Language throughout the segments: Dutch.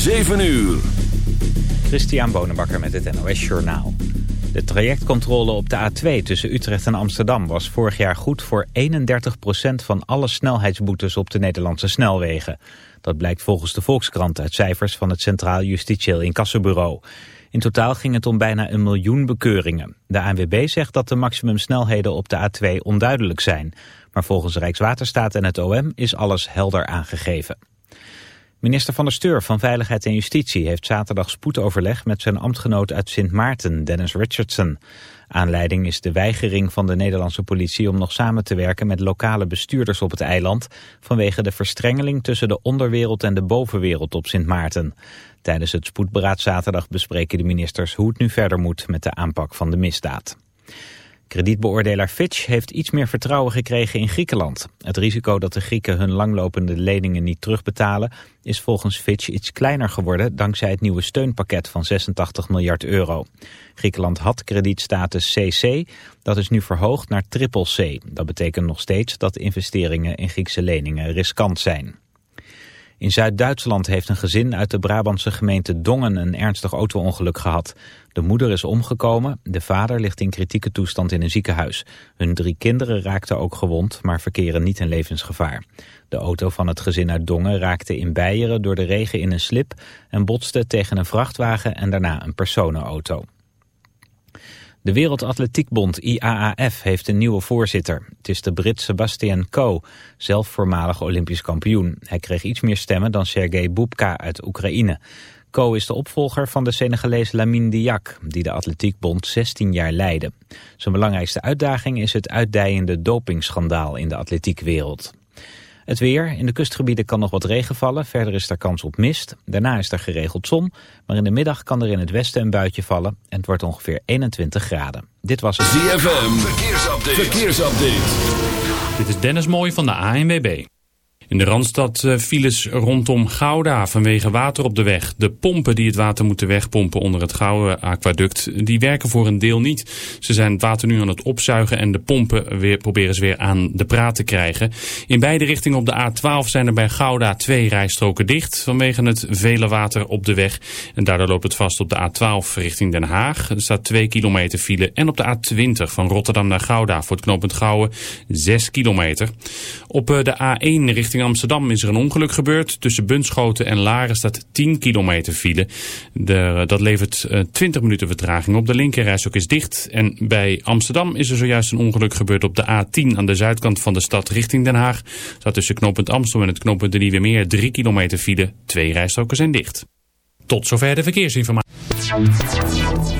7 uur. Christian Bonenbakker met het NOS Journaal. De trajectcontrole op de A2 tussen Utrecht en Amsterdam was vorig jaar goed voor 31% van alle snelheidsboetes op de Nederlandse snelwegen. Dat blijkt volgens de Volkskrant uit cijfers van het Centraal Justitieel Incassobureau. In totaal ging het om bijna een miljoen bekeuringen. De ANWB zegt dat de maximumsnelheden op de A2 onduidelijk zijn. Maar volgens Rijkswaterstaat en het OM is alles helder aangegeven. Minister van der Steur van Veiligheid en Justitie heeft zaterdag spoedoverleg met zijn ambtgenoot uit Sint Maarten, Dennis Richardson. Aanleiding is de weigering van de Nederlandse politie om nog samen te werken met lokale bestuurders op het eiland vanwege de verstrengeling tussen de onderwereld en de bovenwereld op Sint Maarten. Tijdens het spoedberaad zaterdag bespreken de ministers hoe het nu verder moet met de aanpak van de misdaad. Kredietbeoordelaar Fitch heeft iets meer vertrouwen gekregen in Griekenland. Het risico dat de Grieken hun langlopende leningen niet terugbetalen... is volgens Fitch iets kleiner geworden dankzij het nieuwe steunpakket van 86 miljard euro. Griekenland had kredietstatus CC, dat is nu verhoogd naar triple C. Dat betekent nog steeds dat investeringen in Griekse leningen riskant zijn. In Zuid-Duitsland heeft een gezin uit de Brabantse gemeente Dongen een ernstig autoongeluk gehad. De moeder is omgekomen, de vader ligt in kritieke toestand in een ziekenhuis. Hun drie kinderen raakten ook gewond, maar verkeren niet in levensgevaar. De auto van het gezin uit Dongen raakte in Beieren door de regen in een slip... en botste tegen een vrachtwagen en daarna een personenauto. De Wereldatletiekbond IAAF heeft een nieuwe voorzitter. Het is de Brit Sebastian Coe, zelf voormalig Olympisch kampioen. Hij kreeg iets meer stemmen dan Sergei Bubka uit Oekraïne. Co is de opvolger van de Senegalees Lamine Diak, die de Atletiekbond 16 jaar leidde. Zijn belangrijkste uitdaging is het uitdijende dopingschandaal in de atletiekwereld. Het weer. In de kustgebieden kan nog wat regen vallen. Verder is er kans op mist. Daarna is er geregeld zon. Maar in de middag kan er in het westen een buitje vallen. En het wordt ongeveer 21 graden. Dit was het ZFM. Verkeersupdate. Verkeersupdate. Dit is Dennis Mooij van de ANWB. In de Randstad uh, files rondom Gouda vanwege water op de weg. De pompen die het water moeten wegpompen onder het Gouda aquaduct, die werken voor een deel niet. Ze zijn het water nu aan het opzuigen en de pompen weer, proberen ze weer aan de praat te krijgen. In beide richtingen op de A12 zijn er bij Gouda twee rijstroken dicht vanwege het vele water op de weg. En daardoor loopt het vast op de A12 richting Den Haag. Er staat 2 kilometer file. En op de A20 van Rotterdam naar Gouda voor het knooppunt Gouwen 6 kilometer. Op uh, de A1 richting Amsterdam is er een ongeluk gebeurd. Tussen Bunschoten en Laren staat 10 kilometer file. De, dat levert uh, 20 minuten vertraging op. De linkerreis is dicht. En bij Amsterdam is er zojuist een ongeluk gebeurd op de A10 aan de zuidkant van de stad richting Den Haag. Staat tussen knooppunt Amsterdam en het knooppunt de Nieuwe Meer 3 kilometer file. Twee rijstroken zijn dicht. Tot zover de verkeersinformatie.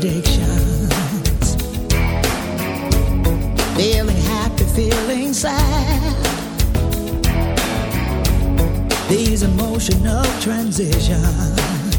Contradictions. Feeling happy, feeling sad. These emotional transitions.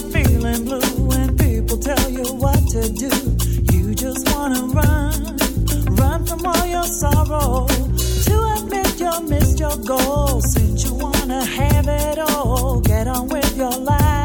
you feeling blue people tell you what to do, you just want to run, run from all your sorrow. To admit you missed your goal, since you want to have it all, get on with your life.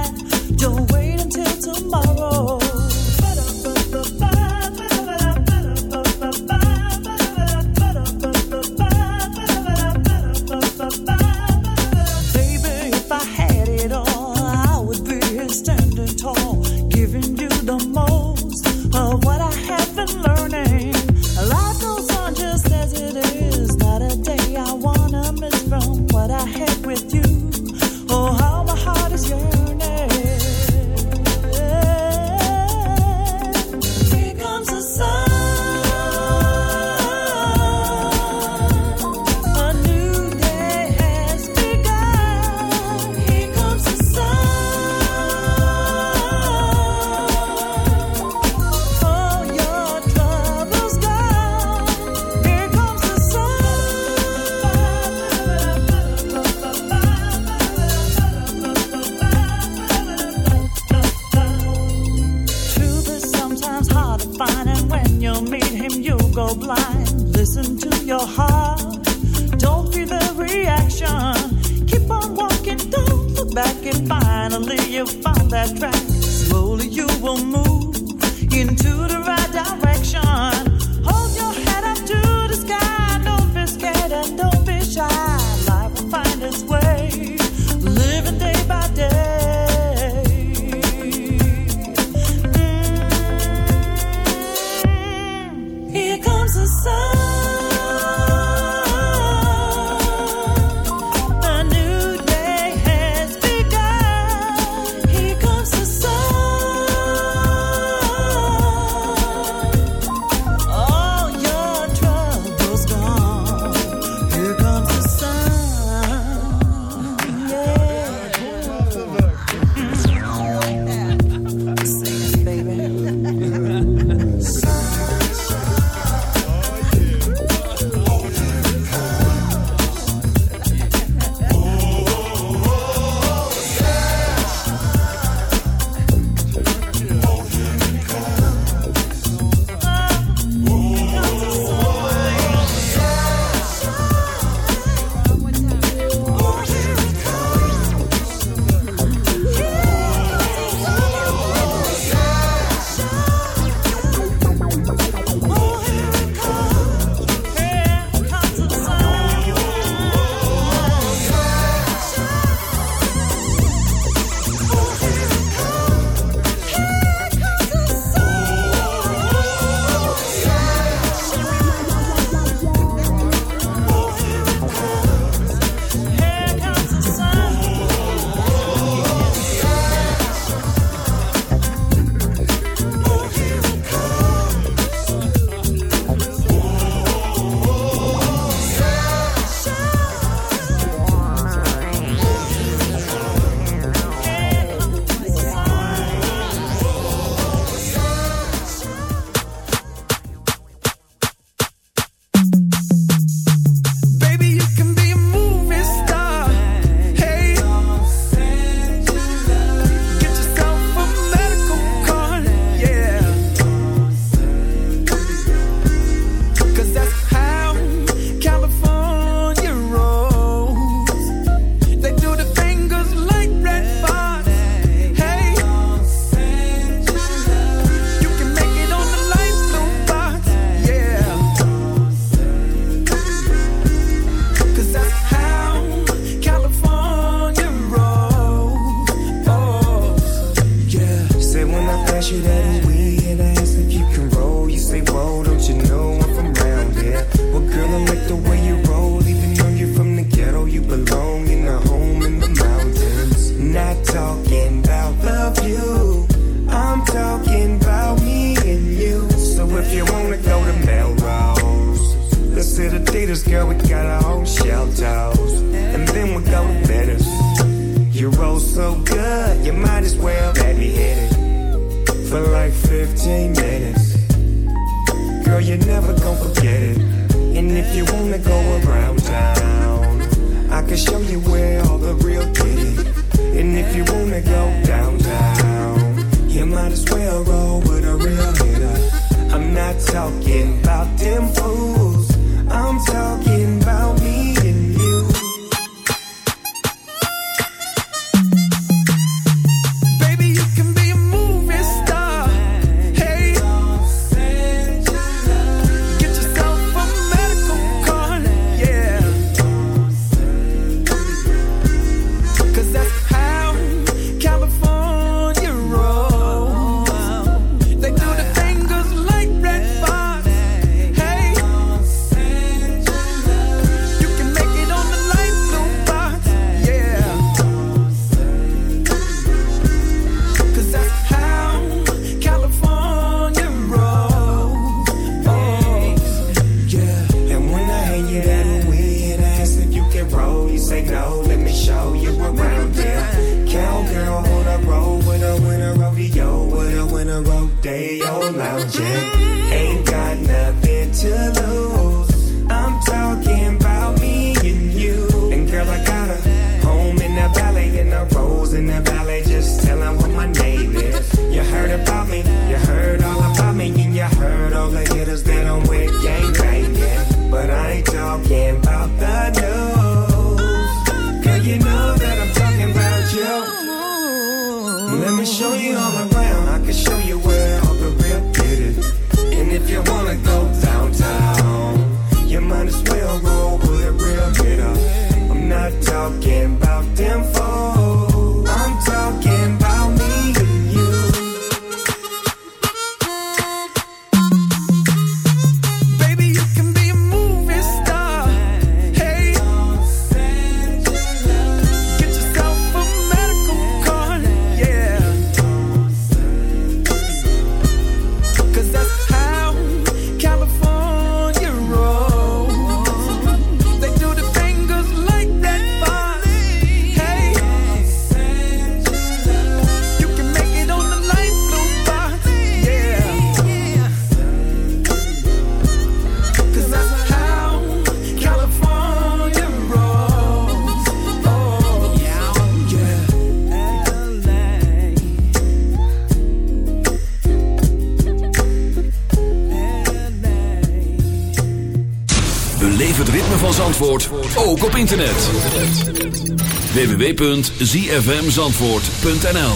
van Zandvoort ook op internet. www.zfmzandvoort.nl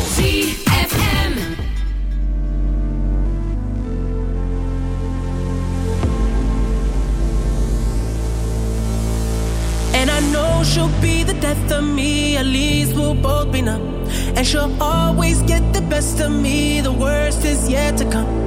And I know she'll be the death of me. At least we'll both be numb. And she'll always get the best of me. The worst is yet to come.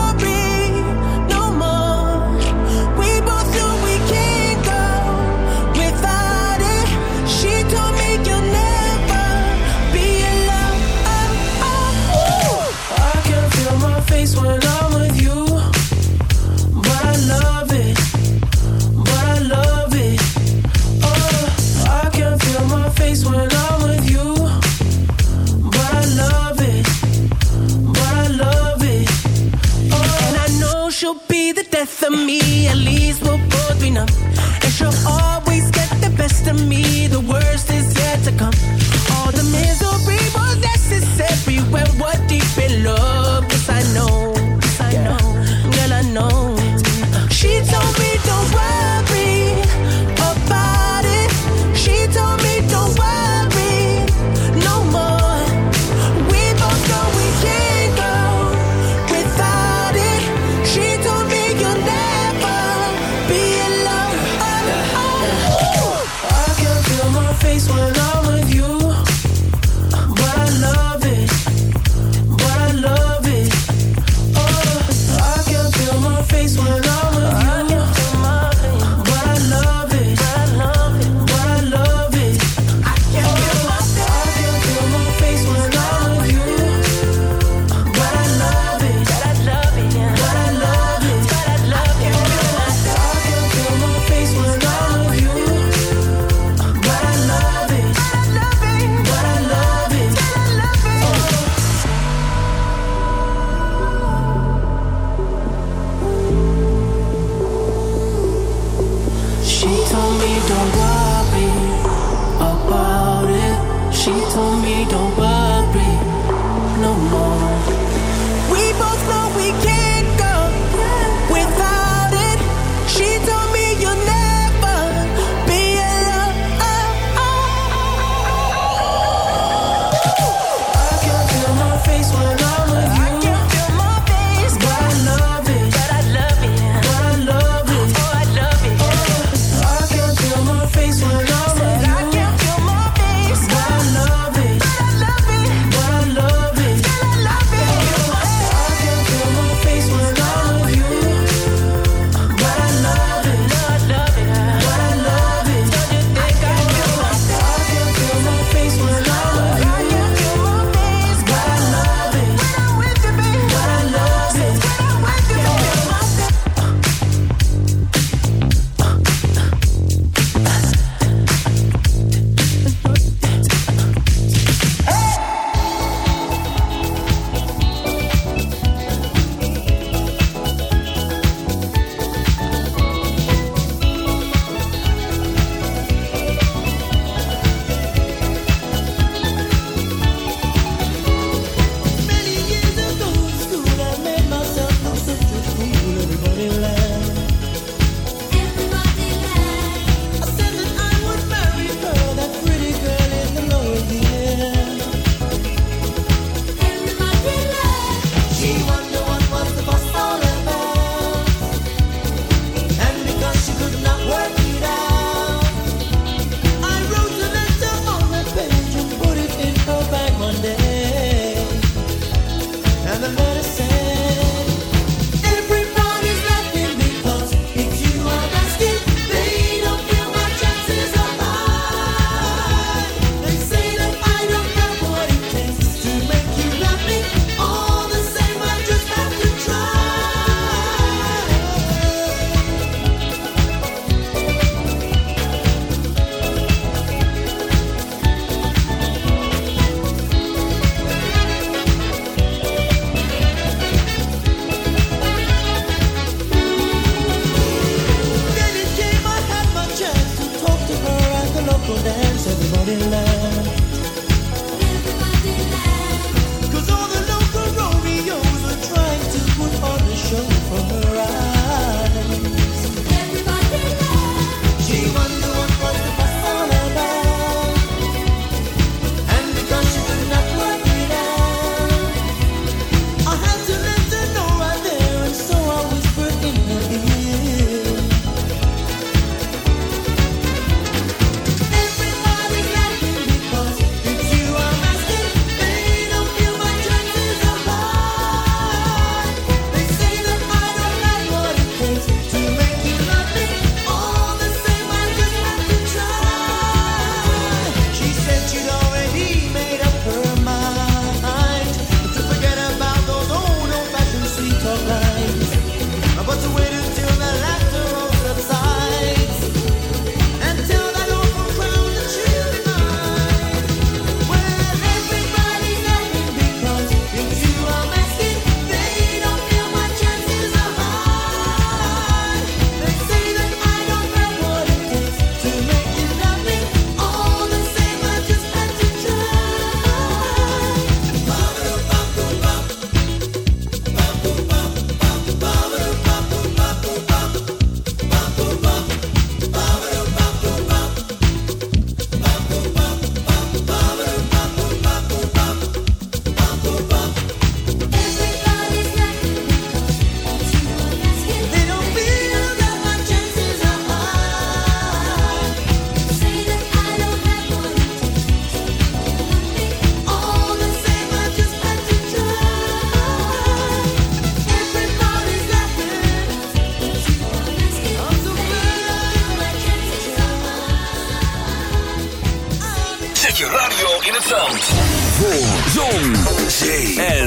both of me, at least we'll both be numb.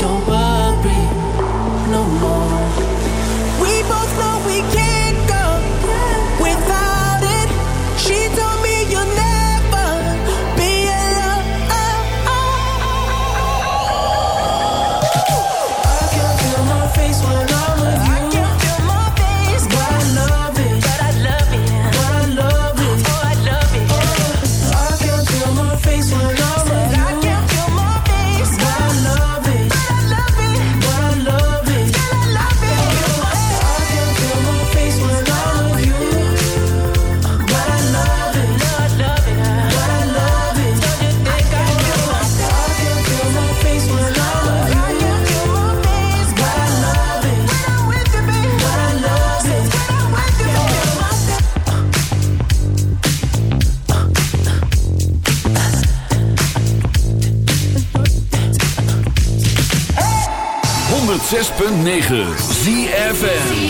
Don't 106.9 ZFM.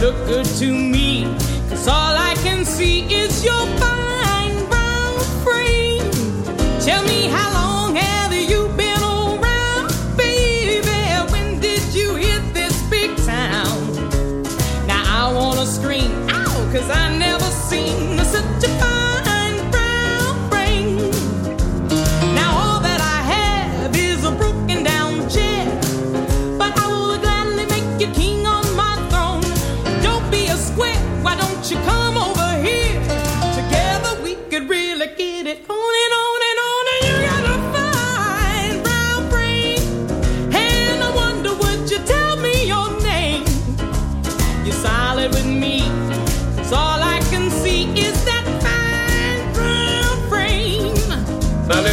Look good to me.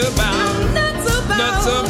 about, I'm mad about, I'm nuts about, nuts about,